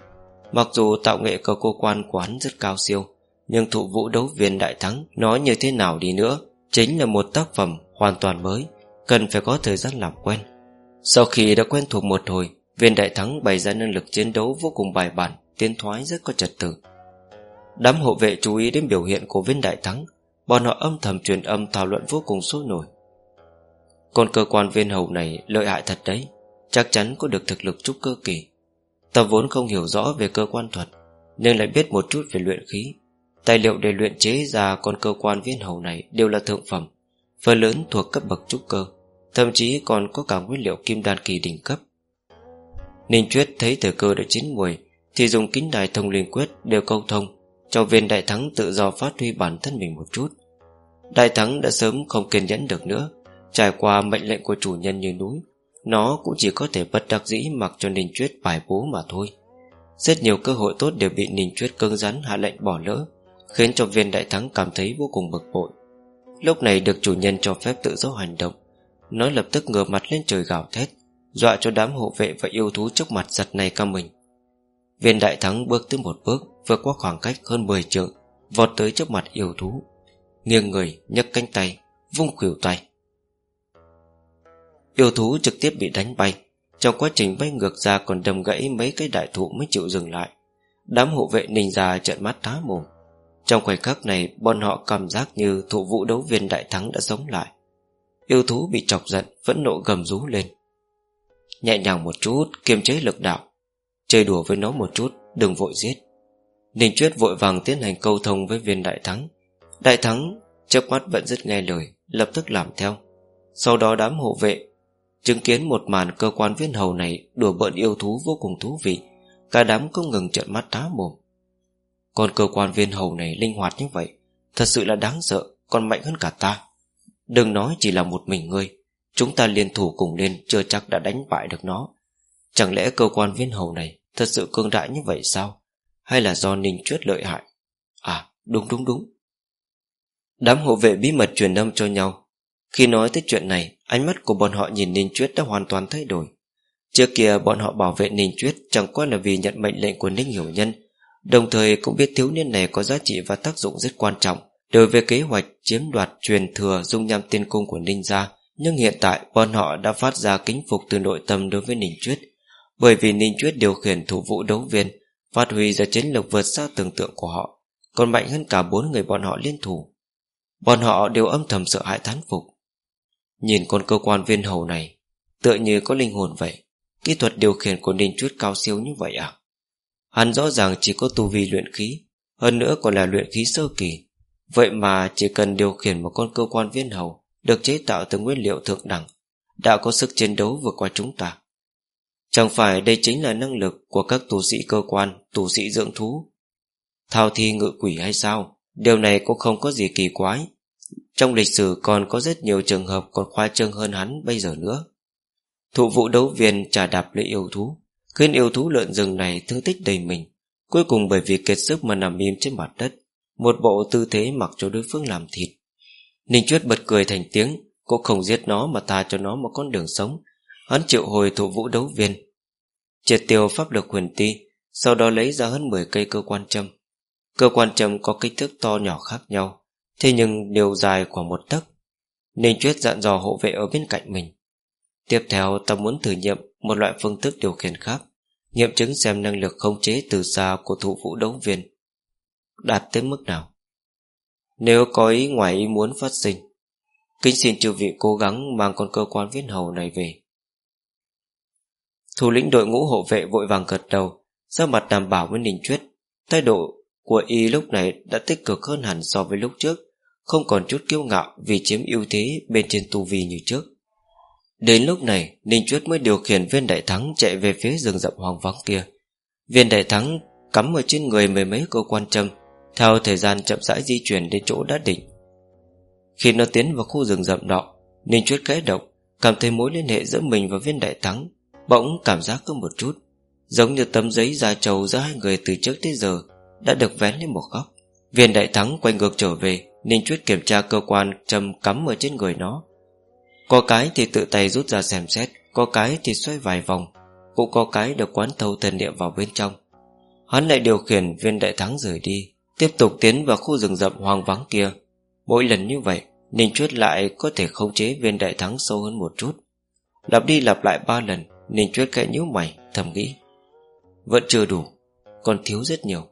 Mặc dù tạo nghệ cơ cơ quan quán rất cao siêu nhưng thụ vũ đấu viên Đại Thắng Nói như thế nào đi nữa Chính là một tác phẩm hoàn toàn mới, Cần phải có thời gian làm quen. Sau khi đã quen thuộc một hồi, Viên Đại Thắng bày ra năng lực chiến đấu vô cùng bài bản, Tiến thoái rất có trật tự. Đám hộ vệ chú ý đến biểu hiện của viên đại thắng, Bọn họ âm thầm truyền âm thảo luận vô cùng sôi nổi. Còn cơ quan viên hầu này lợi hại thật đấy, Chắc chắn có được thực lực trúc cơ kỳ. Ta vốn không hiểu rõ về cơ quan thuật Nhưng lại biết một chút về luyện khí. Tài liệu để luyện chế ra con cơ quan viên hầu này Đều là thượng phẩm, Phần lớn thuộc cấp bậc trúc cơ, Thậm chí còn có cả nguyên liệu kim đan kỳ đỉnh cấp. Ninh Chuyết thấy thời cơ đã chín mùi Thì dùng kính đài thông liên quyết đều câu thông, cho viên đại thắng tự do phát huy bản thân mình một chút. Đại thắng đã sớm không kiên nhẫn được nữa, Trải qua mệnh lệnh của chủ nhân như núi, Nó cũng chỉ có thể bất đắc dĩ Mặc cho Ninh Chuyết bài bố mà thôi. Rất nhiều cơ hội tốt đều bị Ninh Chuyết cưng rắn hạ lệnh bỏ lỡ Khiến cho viên đại thắng cảm thấy vô cùng bực bội. Lúc này được chủ nhân cho phép tự do hành động, Nó lập tức ngửa mặt lên trời gào thét, Dọa cho đám hộ vệ và yêu thú trước mặt giật này ca mình. Viên đại thắng bước tới một bước, Vượt qua khoảng cách hơn 10 trượng, Vọt tới trước mặt yêu thú, Nghiêng người, nhấc cánh tay, Vung khuỷu tay. Yêu thú trực tiếp bị đánh bay, Trong quá trình bay ngược ra còn đầm gãy Mấy cái đại thụ mới chịu dừng lại. Đám hộ vệ ninh ra trợn mắt tá mồm. Trong khoảnh khắc này, Bọn họ cảm giác như thụ vũ đấu viên đại thắng đã sống lại. Yêu thú bị chọc giận Vẫn nộ gầm rú lên. Nhẹ nhàng một chút, kiềm chế lực đạo. Chơi đùa với nó một chút, Đừng vội giết. Ninh Chuyết vội vàng tiến hành câu thông với viên đại thắng. Đại thắng, chớp mắt vẫn rất nghe lời, Lập tức làm theo. Sau đó đám hộ vệ Chứng kiến một màn cơ quan viên hầu này Đùa bợn yêu thú vô cùng thú vị. Cả đám không ngừng trợn mắt tá mồm. Còn cơ quan viên hầu này linh hoạt như vậy, Thật sự là đáng sợ, Còn mạnh hơn cả ta. Đừng nói chỉ là một mình ngươi, Chúng ta liên thủ cùng lên Chưa chắc đã đánh bại được nó. Chẳng lẽ cơ quan viên hầu này Thật sự cương đại như vậy sao? Hay là do Ninh Chuyết lợi hại? À đúng đúng đúng. Đám hộ vệ bí mật truyền âm cho nhau. Khi nói tới chuyện này, Ánh mắt của bọn họ nhìn Ninh Chuyết đã hoàn toàn thay đổi. Trước kia bọn họ bảo vệ Ninh Chuyết Chẳng qua là vì nhận mệnh lệnh của Ninh Hiểu Nhân Đồng thời cũng biết thiếu niên này Có giá trị và tác dụng rất quan trọng. Đối với kế hoạch chiếm đoạt truyền thừa Dung nham tiên cung của Ninh gia, Nhưng hiện tại bọn họ đã phát ra kính phục Từ nội tâm đối với Ninh Chuyết bởi vì Ninh Chuyết điều khiển thủ vụ đấu viên, Phát huy ra chiến lược vượt xa tưởng tượng của họ, Còn mạnh hơn cả bốn người bọn họ liên thủ. Bọn họ đều âm thầm sợ hãi thán phục. Nhìn con cơ quan viên hầu này, Tựa như có linh hồn vậy, Kỹ thuật điều khiển của Ninh Chuyết cao siêu như vậy à? Hắn rõ ràng chỉ có tu vi luyện khí Hơn nữa còn là luyện khí sơ kỳ Vậy mà chỉ cần điều khiển một con cơ quan viên hầu Được chế tạo từ nguyên liệu thượng đẳng Đã có sức chiến đấu vượt qua chúng ta Chẳng phải đây chính là năng lực của các tù sĩ cơ quan, tù sĩ dưỡng thú. Thao thi ngự quỷ hay sao? Điều này cũng không có gì kỳ quái. Trong lịch sử còn có rất nhiều trường hợp còn khoa trương hơn hắn bây giờ nữa. Thụ vụ đấu viên trả đạp lấy yêu thú, khiến yêu thú lợn rừng này thương tích đầy mình. Cuối cùng bởi vì kiệt sức mà nằm im trên mặt đất, Một bộ tư thế mặc cho đối phương làm thịt. Ninh Chuyết bật cười thành tiếng cô không giết nó mà tha cho nó một con đường sống. Hắn triệu hồi thụ vũ đấu viên. Triệt tiêu pháp lực huyền ti Sau đó lấy ra hơn 10 cây cơ quan châm. Cơ quan châm có kích thước to nhỏ khác nhau Thế nhưng đều dài khoảng một tấc. Ninh Chuyết dặn dò hộ vệ ở bên cạnh mình. Tiếp theo ta muốn thử nghiệm Một loại phương thức điều khiển khác. Nghiệm chứng xem năng lực khống chế từ xa Của thủ vũ đấu viên Đạt tới mức nào. Nếu có ý ngoài ý muốn phát sinh, Kính xin chư vị cố gắng Mang con cơ quan viên hầu này về. Thủ lĩnh đội ngũ hộ vệ vội vàng gật đầu ra mặt đảm bảo với Ninh Chuyết. Thái độ của y lúc này đã tích cực hơn hẳn so với lúc trước, Không còn chút kiêu ngạo Vì chiếm ưu thế bên trên tu vi như trước. Đến lúc này Ninh Chuyết mới điều khiển viên đại thắng Chạy về phía rừng rậm hoang vắng kia. Viên đại thắng cắm ở trên người Mười mấy cơ quan châm Theo thời gian chậm rãi di chuyển đến chỗ đã định. Khi nó tiến vào khu rừng rậm đó, Ninh Chuyết khẽ động Cảm thấy mối liên hệ giữa mình và viên đại thắng Bỗng cảm giác cứ một chút Giống như tấm giấy da trầu giữa hai người từ trước tới giờ Đã được vén lên một góc. Viên đại thắng quay ngược trở về Ninh Chuyết kiểm tra cơ quan châm cắm ở trên người nó có cái thì tự tay rút ra xem xét, Có cái thì xoay vài vòng, Cũng có cái được quán thâu thần niệm vào bên trong. Hắn lại điều khiển viên đại thắng rời đi, Tiếp tục tiến vào khu rừng rậm hoang vắng kia. Mỗi lần như vậy, Ninh Chuyết lại có thể khống chế viên đại thắng sâu hơn một chút. Lặp đi lặp lại ba lần, Ninh Chuyết kẽ nhíu mày, thầm nghĩ, Vẫn chưa đủ, Còn thiếu rất nhiều.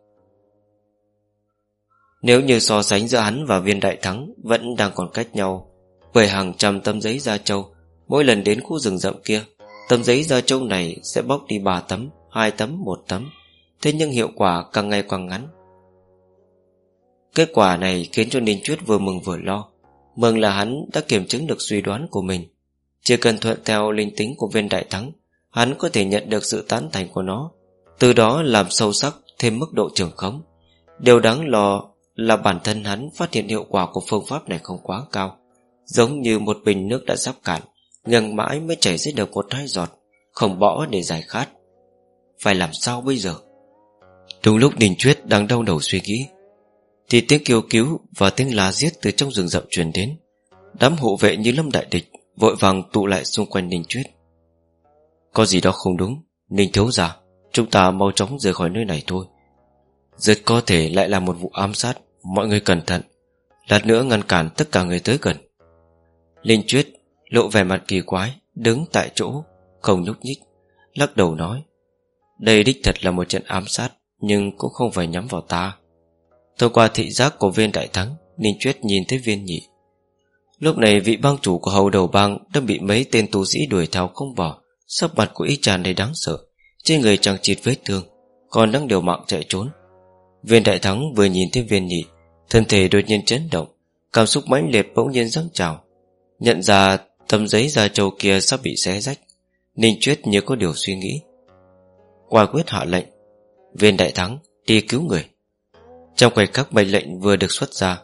Nếu như so sánh giữa hắn và viên đại thắng Vẫn đang còn cách nhau bởi hàng trăm tấm giấy da trâu. Mỗi lần đến khu rừng rậm kia Tấm giấy da trâu này sẽ bóc đi ba tấm hai tấm, một tấm. Thế nhưng hiệu quả càng ngày càng ngắn. Kết quả này khiến cho Ninh Chuyết vừa mừng vừa lo. Mừng là hắn đã kiểm chứng được suy đoán của mình. Chỉ cần thuận theo linh tính của viên đại thắng Hắn có thể nhận được sự tán thành của nó. Từ đó làm sâu sắc Thêm mức độ trưởng khống. Điều đáng lo là bản thân hắn Phát hiện hiệu quả của phương pháp này không quá cao. Giống như một bình nước đã sắp cạn Nhưng mãi mới chảy ra được một hai giọt, Không bỏ để giải khát. Phải làm sao bây giờ? Đúng lúc Đình Chuyết đang đau đầu suy nghĩ, Thì tiếng kêu cứu Và tiếng lá giết từ trong rừng rậm truyền đến. Đám hộ vệ như lâm đại địch Vội vàng tụ lại xung quanh Đình Chuyết. Có gì đó không đúng, Ninh thiếu giả Chúng ta mau chóng rời khỏi nơi này thôi. Rất có thể lại là một vụ ám sát, Mọi người cẩn thận. Lát nữa ngăn cản tất cả người tới gần. Linh Chuyết lộ vẻ mặt kỳ quái, Đứng tại chỗ, Không nhúc nhích, Lắc đầu nói, Đây đích thật là một trận ám sát, Nhưng cũng không phải nhắm vào ta. Thông qua thị giác của viên đại thắng Ninh Chuyết nhìn thấy viên nhị. Lúc này vị bang chủ của hầu đầu bang Đã bị mấy tên tu sĩ đuổi theo không bỏ, Sắc mặt của y tràn đầy đáng sợ, Trên người chẳng chịt vết thương, Còn đang điều mạng chạy trốn. Viên đại thắng vừa nhìn thấy viên nhị, Thân thể đột nhiên chấn động, Cảm xúc mãnh liệt bỗng nhiên răng trào Nhận ra tấm giấy da trâu kia sắp bị xé rách, Ninh Chuyết như có điều suy nghĩ. Qua quyết hạ lệnh, Viên đại thắng đi cứu người. Trong khoảnh khắc mệnh lệnh vừa được xuất ra,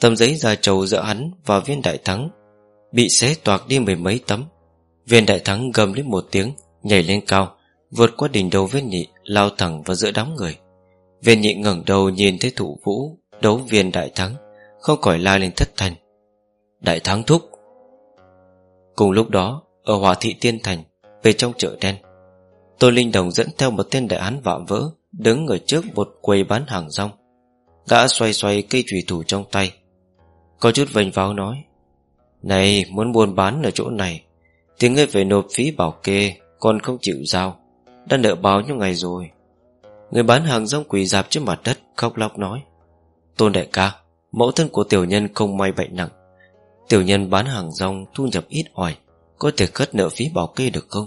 Tấm giấy da trâu giữa hắn và viên đại thắng Bị xé toạc đi mười mấy tấm. Viên đại thắng gầm lên một tiếng, Nhảy lên cao, Vượt qua đỉnh đầu viên nhị, Lao thẳng vào giữa đám người. Viên nhị ngẩng đầu nhìn thấy thủ vũ Đấu viên đại thắng, Không khỏi la lên thất thành Đại thắng thúc Cùng lúc đó, Ở hòa thị tiên thành, Về trong chợ đen, Tô Linh Đồng dẫn theo một tên đại án vạm vỡ, Đứng ở trước một quầy bán hàng rong. Gã xoay xoay cây trùy thủ trong tay. Có chút vành váo nói, Này, muốn buôn bán ở chỗ này, thì ngươi phải nộp phí bảo kê, Còn không chịu giao. Đã nợ báo nhiêu ngày rồi. Người bán hàng rong quỳ dạp trước mặt đất, Khóc lóc nói, Tôn đại ca, Mẫu thân của tiểu nhân không may bệnh nặng Tiểu nhân bán hàng rong thu nhập ít ỏi, Có thể khất nợ phí bảo kê được không?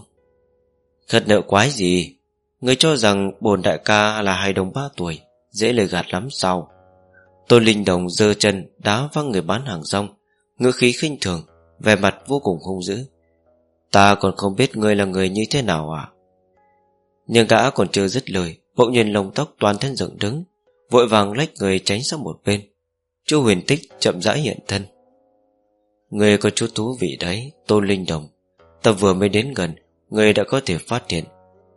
Khất nợ quái gì? Người cho rằng bồn đại ca là hai đồng ba tuổi, Dễ lời gạt lắm sao? Tôn Linh Đồng dơ chân Đá văng người bán hàng rong, Ngữ khí khinh thường, Vẻ mặt vô cùng hung dữ. Ta còn không biết ngươi là người như thế nào à? Nhưng gã còn chưa dứt lời, Bỗng nhiên lông tóc toàn thân dựng đứng, Vội vàng lách người tránh sang một bên. Chu huyền tích chậm rãi hiện thân. Người có chút thú vị đấy, Tôn Linh Đồng. Ta vừa mới đến gần, Người đã có thể phát hiện.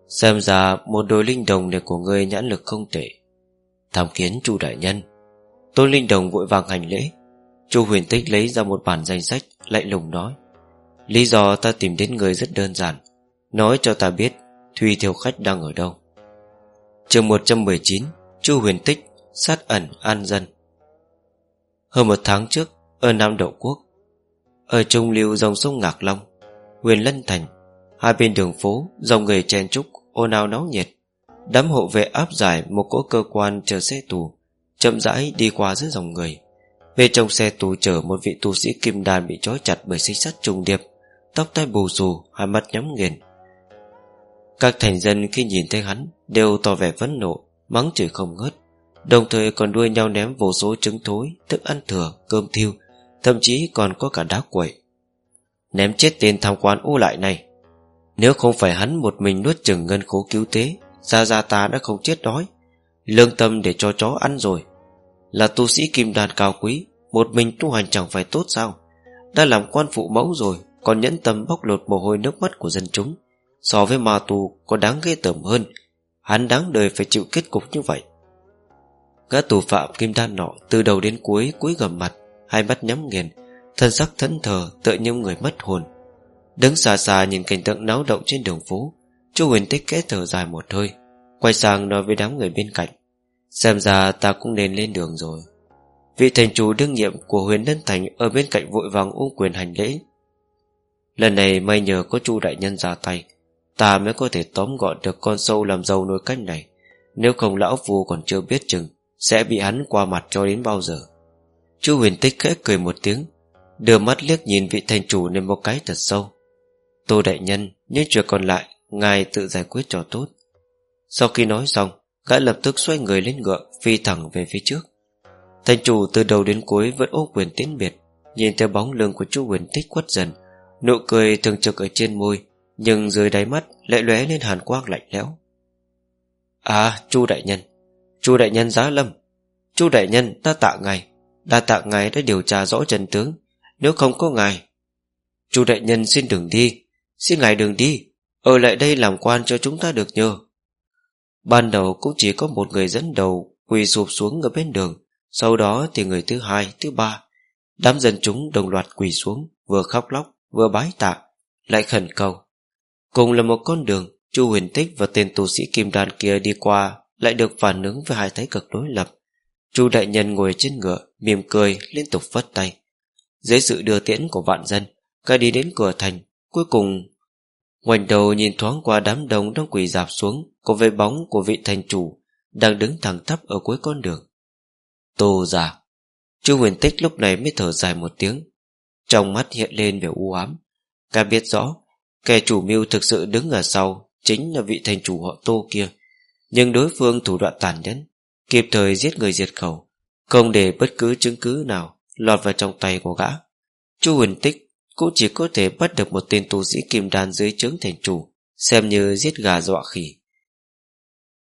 Xem ra một đôi linh đồng này của người nhãn lực không tệ. Tham kiến chu đại nhân. Tôn Linh Đồng vội vàng hành lễ. Chu huyền tích lấy ra một bản danh sách, Lạnh lùng nói. Lý do ta tìm đến người rất đơn giản. Nói cho ta biết Thùy thiêu khách đang ở đâu. Chương 119 Chu huyền tích, Sát ẩn an dân. Hơn một tháng trước, Ở Nam Đậu Quốc ở trung lưu dòng sông Ngạc Long Huyền Lân Thành Hai bên đường phố Dòng người chen trúc ồn ào náo nhiệt. Đám hộ vệ áp giải một cỗ cơ quan chờ xe tù Chậm rãi đi qua giữa dòng người. Bên trong xe tù chở một vị tu sĩ kim đàn Bị trói chặt bởi xích sắt trùng điệp Tóc tai bù xù Hai mắt nhắm nghiền. Các thành dân khi nhìn thấy hắn Đều tỏ vẻ phẫn nộ Mắng chửi không ngớt Đồng thời còn đuôi nhau ném vô số trứng thối Thức ăn thừa, cơm thiêu Thậm chí còn có cả đá quậy. Ném chết tên tham quan u lại này. Nếu không phải hắn một mình nuốt chừng ngân khố cứu tế, Gia Gia ta đã không chết đói. Lương tâm để cho chó ăn rồi. Là tu sĩ kim đàn cao quý, Một mình tu hành chẳng phải tốt sao? Đã làm quan phụ mẫu rồi, Còn nhẫn tâm bóc lột mồ hôi nước mắt của dân chúng. So với ma tù có đáng ghê tởm hơn. Hắn đáng đời phải chịu kết cục như vậy. Các tù phạm kim đan nọ Từ đầu đến cuối cúi gầm mặt Hai mắt nhắm nghiền, Thân sắc thẫn thờ tựa như người mất hồn. Đứng xa xa nhìn cảnh tượng náo động trên đường phố, Chu huyền tích kẽ thở dài một hơi, Quay sang nói với đám người bên cạnh, Xem ra ta cũng nên lên đường rồi. Vị thành chủ đương nhiệm của huyền Nhân Thành Ở bên cạnh vội vàng ôm quyền hành lễ. Lần này may nhờ có chu đại nhân ra tay, Ta mới có thể tóm gọn được con sâu làm dâu nuôi cách này. Nếu không lão phu còn chưa biết chừng, Sẽ bị hắn qua mặt cho đến bao giờ. Chu huyền tích khẽ cười một tiếng, Đưa mắt liếc nhìn vị thành chủ lên một cái thật sâu. Tô đại nhân, Những chuyện còn lại, Ngài tự giải quyết cho tốt. Sau khi nói xong, Gã lập tức xoay người lên ngựa, Phi thẳng về phía trước. Thành chủ từ đầu đến cuối vẫn ôm quyền tiến biệt, Nhìn theo bóng lưng của chu huyền tích quất dần. Nụ cười thường trực ở trên môi, Nhưng dưới đáy mắt lại lóe lên hàn quang lạnh lẽo. À chu đại nhân chu đại nhân giá lâm. Chu đại nhân, ta tạ ngài. Đa tạ ngài đã điều tra rõ chân tướng. Nếu không có ngài chu đại nhân xin đừng đi. Xin ngài đừng đi. Ở lại đây làm quan cho chúng ta được nhờ. Ban đầu cũng chỉ có một người dẫn đầu Quỳ sụp xuống ở bên đường. Sau đó thì người thứ hai, thứ ba Đám dân chúng đồng loạt quỳ xuống Vừa khóc lóc, vừa bái tạ Lại khẩn cầu. Cùng là một con đường Chu huyền tích và tên tù sĩ kim đan kia đi qua Lại được phản ứng với hai thái cực đối lập. Chu đại nhân ngồi trên ngựa, Mỉm cười, liên tục phất tay. Dưới sự đưa tiễn của vạn dân, Cả đi đến cửa thành, Cuối cùng, Ngoảnh đầu nhìn thoáng qua đám đông đang quỳ dạp xuống Có với bóng của vị thành chủ Đang đứng thẳng tắp ở cuối con đường. Tô giả Chu huyền tích lúc này mới thở dài một tiếng, Trong mắt hiện lên vẻ u ám. Cả biết rõ, Kẻ chủ mưu thực sự đứng ở sau Chính là vị thành chủ họ tô kia, Nhưng đối phương thủ đoạn tàn nhẫn. Kịp thời giết người diệt khẩu, Không để bất cứ chứng cứ nào Lọt vào trong tay của gã. Chu huyền tích cũng chỉ có thể bắt được một tên tu sĩ kim đan dưới trướng thành chủ, Xem như giết gà dọa khỉ.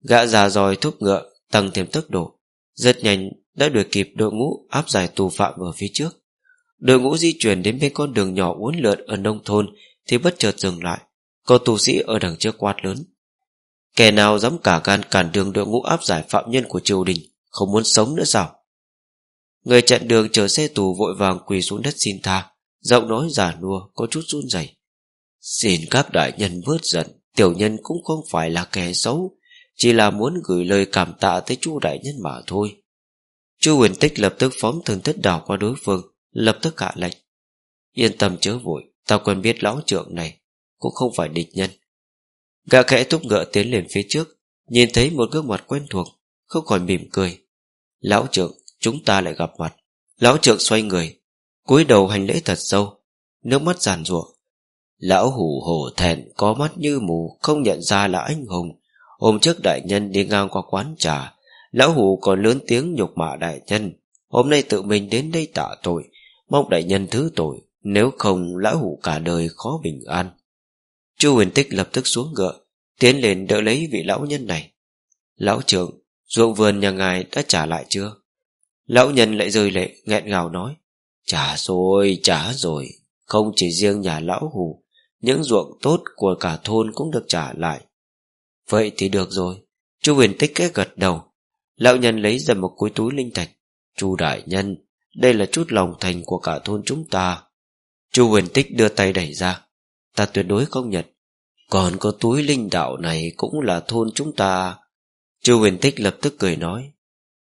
Gã già dòi thúc ngựa, Tăng thêm tốc độ, Rất nhanh đã đuổi kịp đội ngũ áp giải tù phạm ở phía trước. Đội ngũ di chuyển đến bên con đường nhỏ uốn lượn ở nông thôn Thì bất chợt dừng lại. Có tù sĩ ở đằng trước quát lớn. Kẻ nào dám cả gan cản đường đội ngũ áp giải phạm nhân của triều đình, Không muốn sống nữa sao? Người chặn đường chờ xe tù vội vàng quỳ xuống đất xin tha, Giọng nói giả nua, có chút run rẩy. Xin các đại nhân bớt giận, Tiểu nhân cũng không phải là kẻ xấu, Chỉ là muốn gửi lời cảm tạ tới chu đại nhân mà thôi. Chu huyền tích lập tức phóng thần thất đảo qua đối phương, Lập tức hạ lệnh. Yên tâm chớ vội, Ta quen biết lão trưởng này, Cũng không phải địch nhân Gã khẽ túc ngựa tiến lên phía trước, Nhìn thấy một gương mặt quen thuộc, Không khỏi mỉm cười. Lão trưởng chúng ta lại gặp mặt. Lão trưởng xoay người, cúi đầu hành lễ thật sâu, Nước mắt giàn ruộng Lão hủ hổ thẹn, Có mắt như mù, Không nhận ra là anh hùng. Hôm trước đại nhân đi ngang qua quán trà, Lão hủ còn lớn tiếng nhục mạ đại nhân. Hôm nay tự mình đến đây tạ tội, Mong đại nhân thứ tội, Nếu không lão hủ cả đời khó bình an. Chu huyền tích lập tức xuống ngựa Tiến lên đỡ lấy vị lão nhân này Lão trưởng Ruộng vườn nhà ngài đã trả lại chưa Lão nhân lại rơi lệ nghẹn ngào nói Trả rồi, trả rồi. Không chỉ riêng nhà lão hù, những ruộng tốt của cả thôn cũng được trả lại. Vậy thì được rồi. Chu huyền tích cái gật đầu. Lão nhân lấy ra một cuối túi linh thạch. Chu đại nhân Đây là chút lòng thành của cả thôn chúng ta Chu huyền tích đưa tay đẩy ra Ta tuyệt đối không nhận. Còn có túi linh đạo này Cũng là thôn chúng ta. Chu huyền tích lập tức cười nói.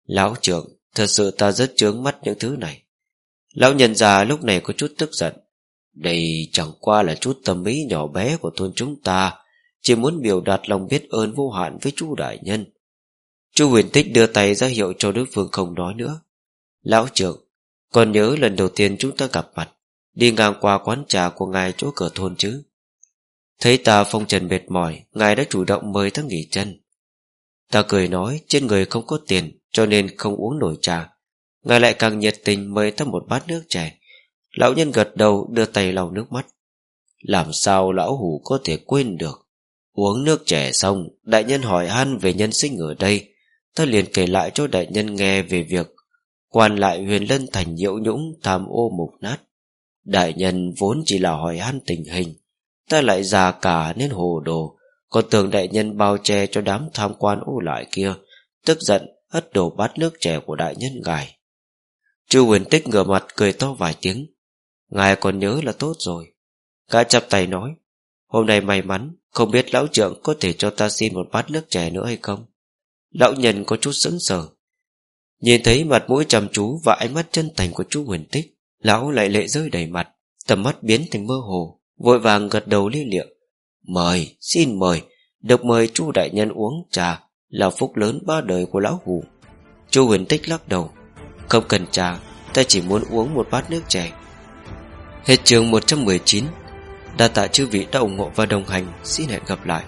Lão trưởng, Thật sự ta rất chướng mắt những thứ này. Lão nhân già lúc này có chút tức giận. Đây chẳng qua là chút tâm ý nhỏ bé của thôn chúng ta. Chỉ muốn biểu đạt lòng biết ơn vô hạn với chú đại nhân. Chu huyền tích đưa tay ra hiệu cho đối phương không nói nữa. Lão trưởng, Còn nhớ lần đầu tiên chúng ta gặp mặt. Đi ngang qua quán trà của ngài chỗ cửa thôn chứ? Thấy ta phong trần mệt mỏi, Ngài đã chủ động mời ta nghỉ chân. Ta cười nói, trên người không có tiền, Cho nên không uống nổi trà. Ngài lại càng nhiệt tình mời ta một bát nước chè. Lão nhân gật đầu, đưa tay lau nước mắt. Làm sao lão hủ có thể quên được? Uống nước chè xong, Đại nhân hỏi han về nhân sinh ở đây. Ta liền kể lại cho đại nhân nghe về việc Quan lại huyền lân thành nhiễu nhũng, Tham ô mục nát. Đại nhân vốn chỉ là hỏi han tình hình, Ta lại già cả nên hồ đồ. Còn tưởng đại nhân bao che cho đám tham quan ô lại kia, Tức giận, hất đổ bát nước trẻ của đại nhân ngài. Chu huyền tích ngửa mặt cười to vài tiếng. Ngài còn nhớ là tốt rồi. Gã chắp tay nói, Hôm nay may mắn, Không biết lão trưởng có thể cho ta xin một bát nước trẻ nữa hay không? Lão nhân có chút sững sờ. Nhìn thấy mặt mũi chăm chú Và ánh mắt chân thành của chú huyền tích Lão lại lệ rơi đầy mặt Tầm mắt biến thành mơ hồ Vội vàng gật đầu lia liệu Mời, xin mời Được mời chu đại nhân uống trà Là phúc lớn ba đời của lão hủ. Chu huyền tích lắc đầu. Không cần trà Ta chỉ muốn uống một bát nước chè. Hết chương 119 Đa tạ chư vị đã ủng hộ và đồng hành. Xin hẹn gặp lại.